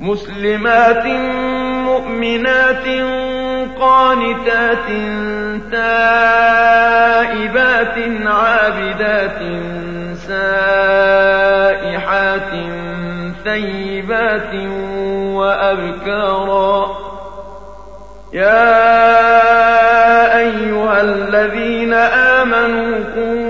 مسلمات مؤمنات قانتات تائبات عابدات سائحات ثيبات وأبكارا. يا أيها الذين آمنوا قوا